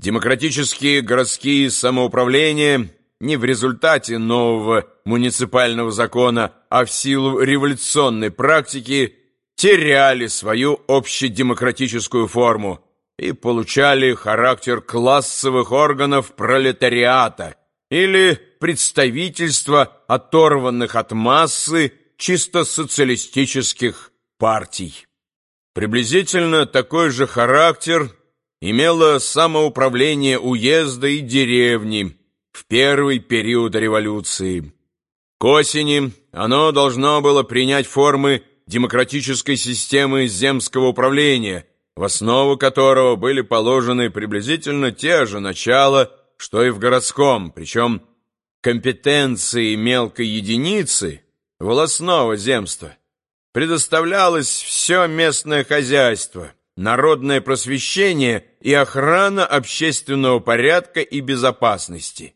Демократические городские самоуправления не в результате нового муниципального закона, а в силу революционной практики теряли свою общедемократическую форму и получали характер классовых органов пролетариата или представительства оторванных от массы чисто социалистических партий. Приблизительно такой же характер имело самоуправление уезда и деревни в первый период революции. К осени оно должно было принять формы демократической системы земского управления, в основу которого были положены приблизительно те же начала, что и в городском, причем компетенции мелкой единицы волосного земства предоставлялось все местное хозяйство, народное просвещение и охрана общественного порядка и безопасности.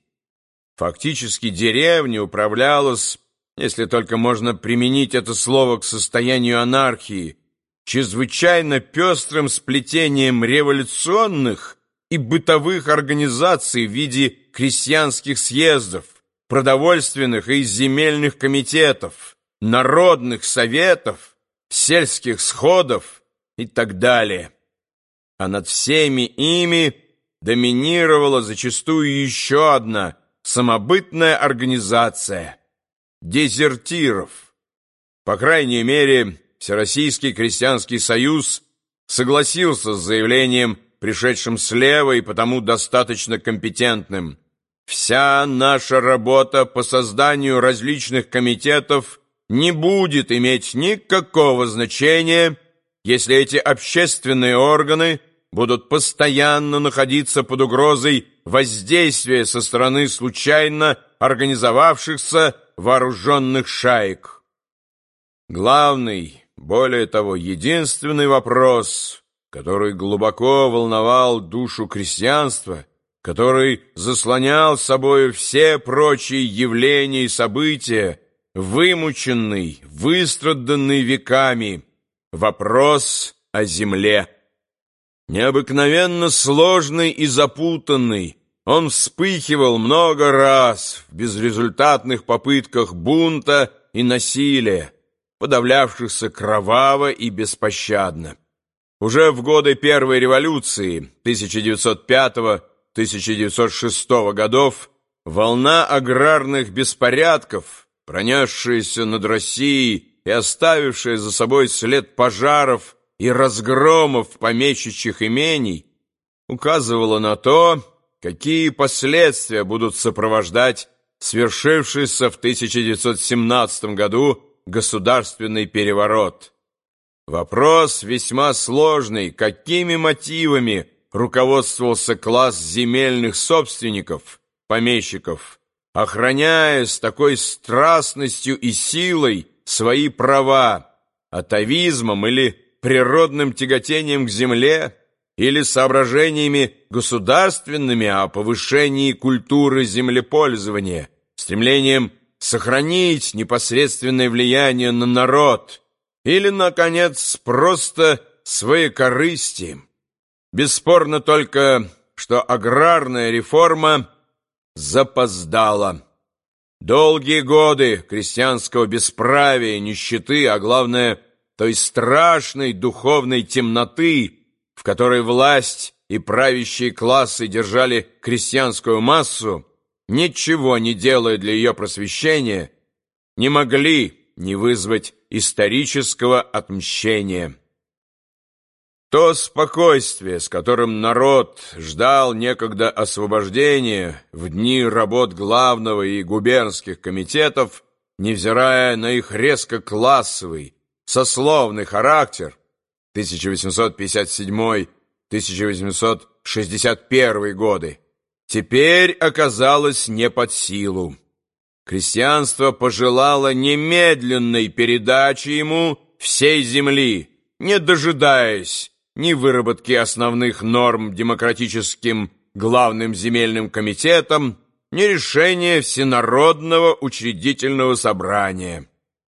Фактически деревня управлялась, если только можно применить это слово к состоянию анархии, чрезвычайно пестрым сплетением революционных и бытовых организаций в виде крестьянских съездов, продовольственных и земельных комитетов, народных советов, сельских сходов и так далее. А над всеми ими доминировала зачастую еще одна самобытная организация – дезертиров. По крайней мере, Всероссийский крестьянский союз согласился с заявлением, пришедшим слева и потому достаточно компетентным. Вся наша работа по созданию различных комитетов не будет иметь никакого значения, если эти общественные органы будут постоянно находиться под угрозой воздействия со стороны случайно организовавшихся вооруженных шаек. Главный, более того, единственный вопрос, который глубоко волновал душу крестьянства, который заслонял собой все прочие явления и события, вымученный, выстраданный веками, вопрос о земле. Необыкновенно сложный и запутанный, он вспыхивал много раз в безрезультатных попытках бунта и насилия, подавлявшихся кроваво и беспощадно. Уже в годы Первой революции 1905-1906 годов волна аграрных беспорядков, пронесшаяся над Россией и оставившая за собой след пожаров и разгромов помещичьих имений, указывала на то, какие последствия будут сопровождать свершившийся в 1917 году государственный переворот. Вопрос весьма сложный, какими мотивами руководствовался класс земельных собственников, помещиков, охраняя с такой страстностью и силой свои права, атовизмом или природным тяготением к земле, или соображениями государственными о повышении культуры землепользования, стремлением сохранить непосредственное влияние на народ, или, наконец, просто своекорыстием. Бесспорно только, что аграрная реформа запоздала. Долгие годы крестьянского бесправия, нищеты, а главное, той страшной духовной темноты, в которой власть и правящие классы держали крестьянскую массу, ничего не делая для ее просвещения, не могли не вызвать исторического отмщения. То спокойствие, с которым народ ждал некогда освобождения в дни работ главного и губернских комитетов, невзирая на их резко классовый, сословный характер 1857-1861 годы, теперь оказалось не под силу. Крестьянство пожелало немедленной передачи ему всей земли, не дожидаясь ни выработки основных норм демократическим главным земельным комитетом, ни решения Всенародного учредительного собрания.